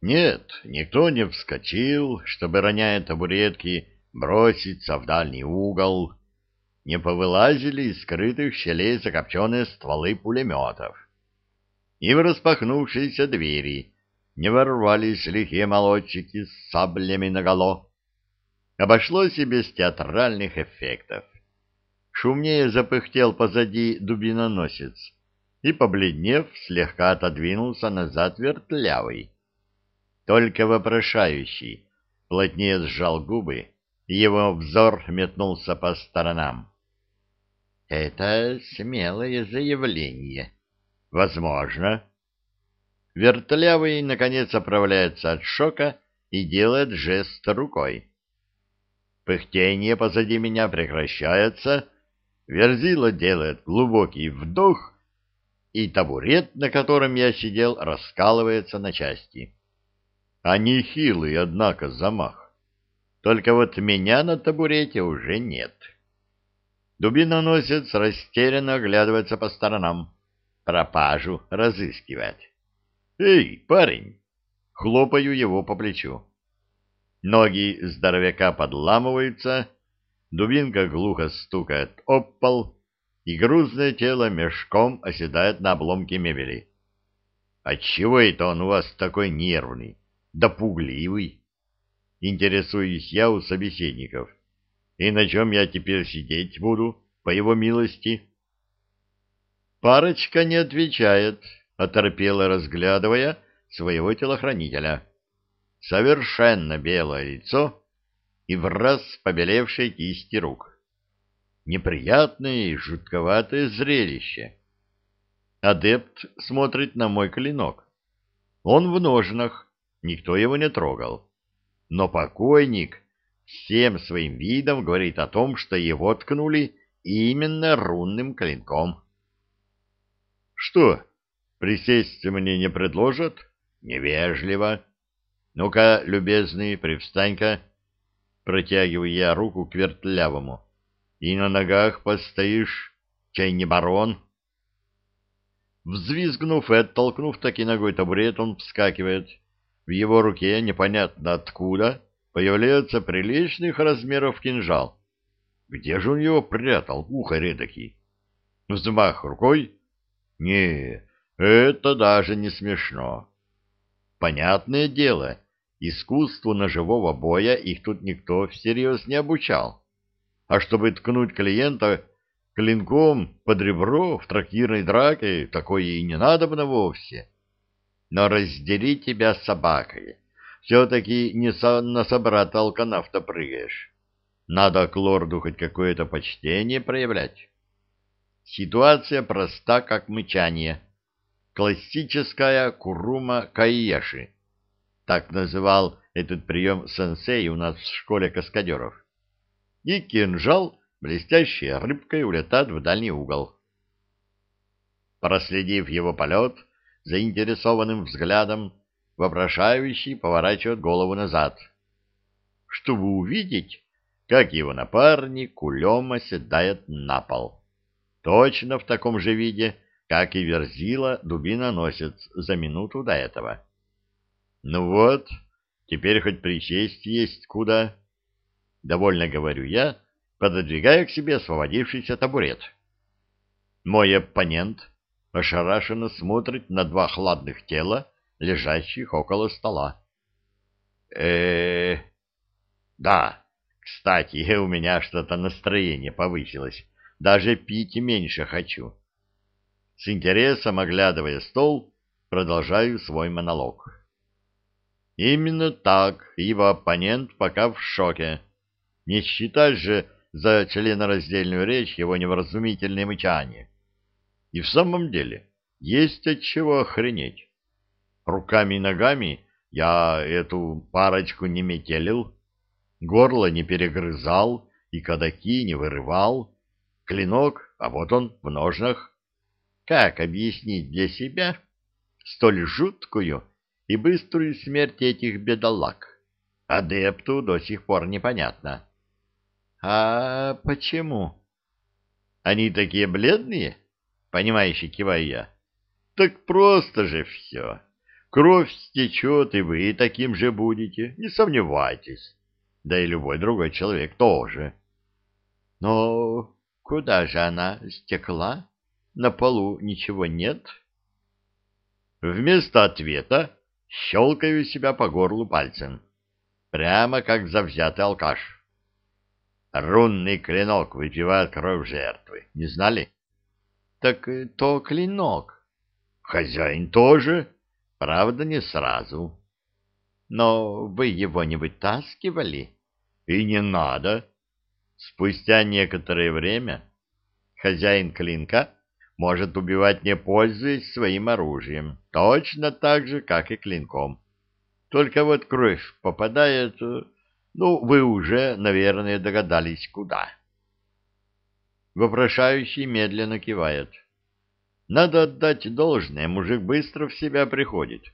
Нет, никто не вскочил, чтобы, роняя табуретки, броситься в дальний угол. Не повылазили из скрытых щелей закопченные стволы пулеметов. И в распахнувшиеся двери не ворвались лихие молодчики с саблями наголо. Обошлось и без театральных эффектов. Шумнее запыхтел позади дубиноносец и, побледнев, слегка отодвинулся назад вертлявый. Только вопрошающий плотнее сжал губы, и его взор метнулся по сторонам. «Это смелое заявление. Возможно». Вертлявый, наконец, оправляется от шока и делает жест рукой. Пыхтение позади меня прекращается, Верзила делает глубокий вдох, и табурет, на котором я сидел, раскалывается на части. А хилый, однако, замах. Только вот меня на табурете уже нет. Дубиноносец растерянно оглядывается по сторонам. Пропажу разыскивать. «Эй, парень!» Хлопаю его по плечу. Ноги здоровяка подламываются, дубинка глухо стукает об пол, и грузное тело мешком оседает на обломке мебели. «Отчего это он у вас такой нервный?» Да пугливый. Интересуюсь я у собеседников. И на чем я теперь сидеть буду, по его милости? Парочка не отвечает, оторпела, разглядывая своего телохранителя. Совершенно белое лицо и в раз побелевшие кисти рук. Неприятное и жутковатое зрелище. Адепт смотрит на мой клинок. Он в ножнах, никто его не трогал. Но покойник всем своим видом говорит о том, что его ткнули именно рунным клинком. Что, присесть мне не предложат? Невежливо. Ну-ка, любезный, привстань-ка. Протягиваю я руку к вертлявому. И на ногах постоишь, чай не барон. Взвизгнув и оттолкнув таки ногой табурет, он вскакивает. В его руке, непонятно откуда, появляется приличных размеров кинжал. Где же он его прятал, ухо редокий? Взмах рукой? Не, это даже не смешно. Понятное дело, искусству ножевого боя их тут никто всерьез не обучал. А чтобы ткнуть клиента клинком под ребро в трактирной драке, такое и не надобно вовсе но раздери тебя с собакой. Все-таки не со, на собрата алканавта прыгаешь. Надо к лорду хоть какое-то почтение проявлять. Ситуация проста, как мычание. Классическая курума каеши. Так называл этот прием сенсей у нас в школе каскадеров. И кинжал, блестящей рыбкой, улетает в дальний угол. Проследив его полет, заинтересованным взглядом, вопрошающий поворачивает голову назад, чтобы увидеть, как его напарник кулем оседает на пол. Точно в таком же виде, как и верзила дубиноносец за минуту до этого. Ну вот, теперь хоть причесть есть куда. Довольно говорю я, пододвигая к себе освободившийся табурет. Мой оппонент ошарашенно смотрит на два хладных тела, лежащих около стола. э Да, кстати, у меня что-то настроение повысилось. Даже пить меньше хочу. С интересом, оглядывая стол, продолжаю свой монолог. Именно так его оппонент пока в шоке. Не считать же за членораздельную речь его невразумительное мычание. И в самом деле, есть от чего охренеть. Руками и ногами я эту парочку не метелил, горло не перегрызал и кадаки не вырывал, клинок, а вот он в ножнах. Как объяснить для себя столь жуткую и быструю смерть этих бедолаг? Адепту до сих пор непонятно. А почему? Они такие бледные? — понимающе киваю я. Так просто же все. Кровь стечет, и вы таким же будете, не сомневайтесь. Да и любой другой человек тоже. Но куда же она стекла? На полу ничего нет? Вместо ответа щелкаю себя по горлу пальцем. Прямо как завзятый алкаш. Рунный клинок выпивает кровь жертвы. Не знали? Так то клинок. Хозяин тоже, правда, не сразу. Но вы его не вытаскивали? И не надо. Спустя некоторое время хозяин клинка может убивать, не пользуясь своим оружием, точно так же, как и клинком. Только вот кровь попадает, ну, вы уже, наверное, догадались, куда. Вопрошающий медленно кивает. Надо отдать должное, мужик быстро в себя приходит.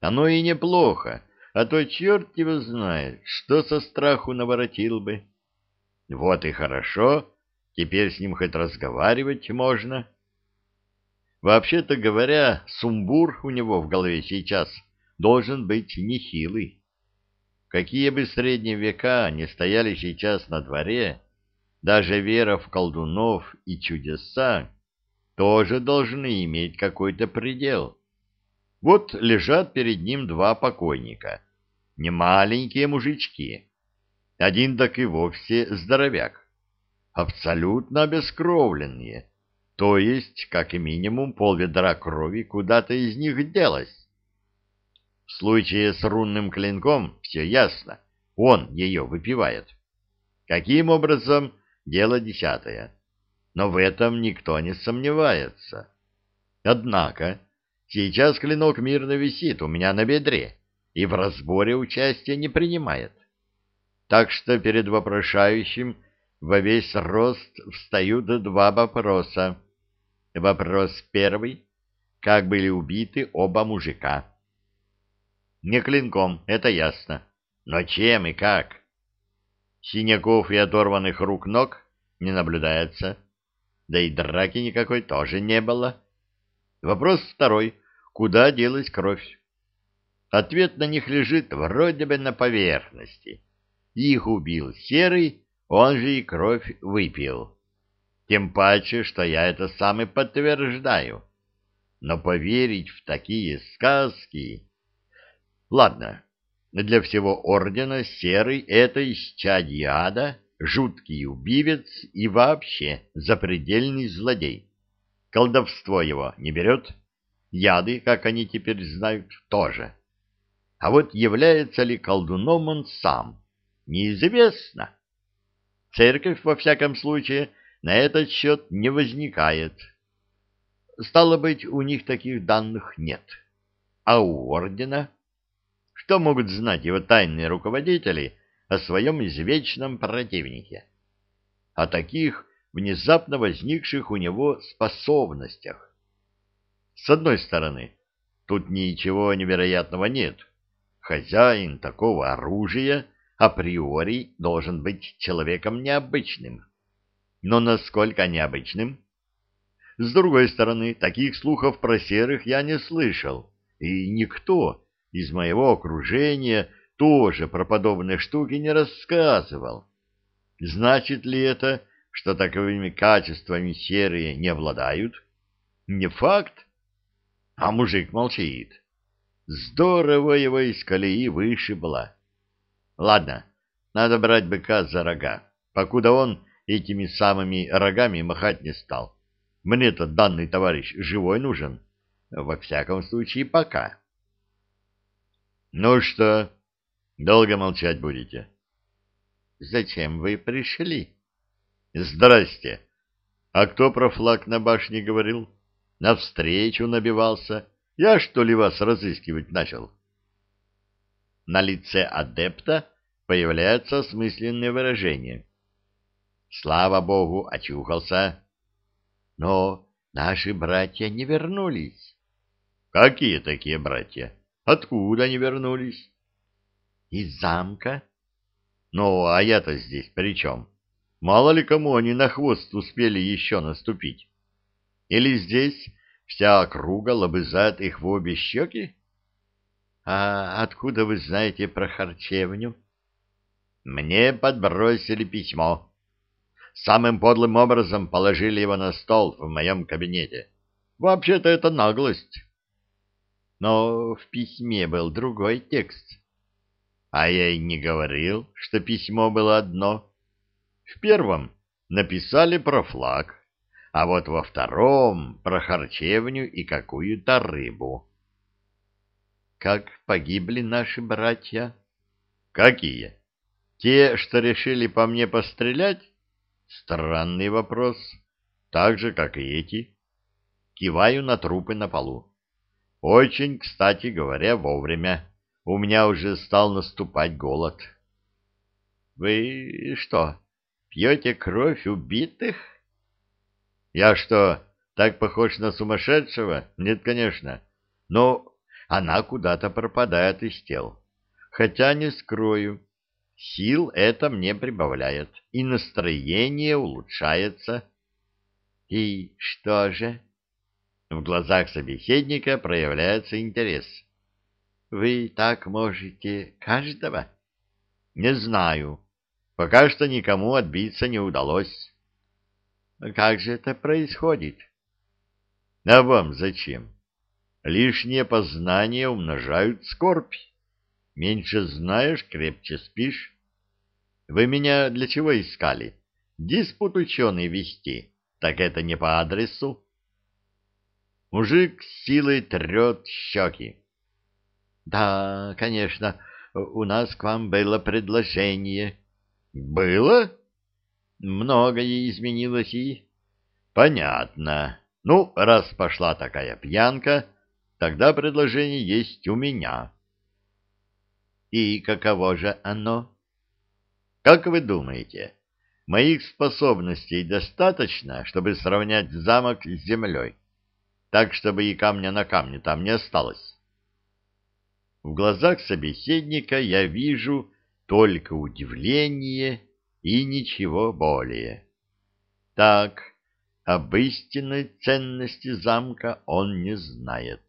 Оно и неплохо, а то черт его знает, что со страху наворотил бы. Вот и хорошо, теперь с ним хоть разговаривать можно. Вообще-то говоря, сумбур у него в голове сейчас должен быть нехилый. Какие бы средние века не стояли сейчас на дворе, даже вера в колдунов и чудеса тоже должны иметь какой-то предел. Вот лежат перед ним два покойника, не маленькие мужички. Один так и вовсе здоровяк, абсолютно обескровленные, то есть, как минимум, полведра крови куда-то из них делось. В случае с рунным клинком все ясно, он ее выпивает. Каким образом, дело десятое. Но в этом никто не сомневается. Однако, сейчас клинок мирно висит у меня на бедре и в разборе участия не принимает. Так что перед вопрошающим во весь рост встают два вопроса. Вопрос первый. Как были убиты оба мужика? Не клинком, это ясно. Но чем и как? Синяков и оторванных рук-ног не наблюдается. Да и драки никакой тоже не было. Вопрос второй. Куда делась кровь? Ответ на них лежит вроде бы на поверхности. Их убил серый, он же и кровь выпил. Тем паче, что я это сам и подтверждаю. Но поверить в такие сказки... Ладно, для всего ордена Серый — это исчадье ада, жуткий убивец и вообще запредельный злодей. Колдовство его не берет, яды, как они теперь знают, тоже. А вот является ли колдуном он сам, неизвестно. Церковь, во всяком случае, на этот счет не возникает. Стало быть, у них таких данных нет. А у ордена... Что могут знать его тайные руководители о своем извечном противнике? О таких внезапно возникших у него способностях. С одной стороны, тут ничего невероятного нет. Хозяин такого оружия априори должен быть человеком необычным. Но насколько необычным? С другой стороны, таких слухов про серых я не слышал, и никто из моего окружения тоже про подобные штуки не рассказывал. Значит ли это, что таковыми качествами серые не обладают? Не факт. А мужик молчит. Здорово его из колеи вышибло. Ладно, надо брать быка за рога, покуда он этими самыми рогами махать не стал. Мне-то данный товарищ живой нужен. Во всяком случае, пока. Ну что, долго молчать будете? Зачем вы пришли? Здрасте. А кто про флаг на башне говорил? Навстречу набивался. Я, что ли, вас разыскивать начал? На лице адепта появляется осмысленное выражение. Слава богу, очухался. Но наши братья не вернулись. Какие такие братья? Откуда они вернулись? Из замка. Ну, а я-то здесь при чем? Мало ли кому они на хвост успели еще наступить. Или здесь вся округа лобызает их в обе щеки? А откуда вы знаете про харчевню? Мне подбросили письмо. Самым подлым образом положили его на стол в моем кабинете. Вообще-то это наглость. Но в письме был другой текст. А я и не говорил, что письмо было одно. В первом написали про флаг, а вот во втором про харчевню и какую-то рыбу. Как погибли наши братья? Какие? Те, что решили по мне пострелять? Странный вопрос. Так же, как и эти. Киваю на трупы на полу. Очень, кстати говоря, вовремя. У меня уже стал наступать голод. Вы что, пьете кровь убитых? Я что, так похож на сумасшедшего? Нет, конечно. Но она куда-то пропадает из тел. Хотя, не скрою, сил это мне прибавляет, и настроение улучшается. И что же? В глазах собеседника проявляется интерес. Вы так можете каждого? Не знаю. Пока что никому отбиться не удалось. Как же это происходит? А вам зачем? Лишние познания умножают скорбь. Меньше знаешь, крепче спишь. Вы меня для чего искали? Диспут ученый вести. Так это не по адресу. Мужик силой трет щеки. Да, конечно, у нас к вам было предложение. Было? Многое изменилось и... Понятно. Ну, раз пошла такая пьянка, тогда предложение есть у меня. И каково же оно? Как вы думаете, моих способностей достаточно, чтобы сравнять замок с землей, так, чтобы и камня на камне там не осталось? В глазах собеседника я вижу только удивление и ничего более. Так, об истинной ценности замка он не знает.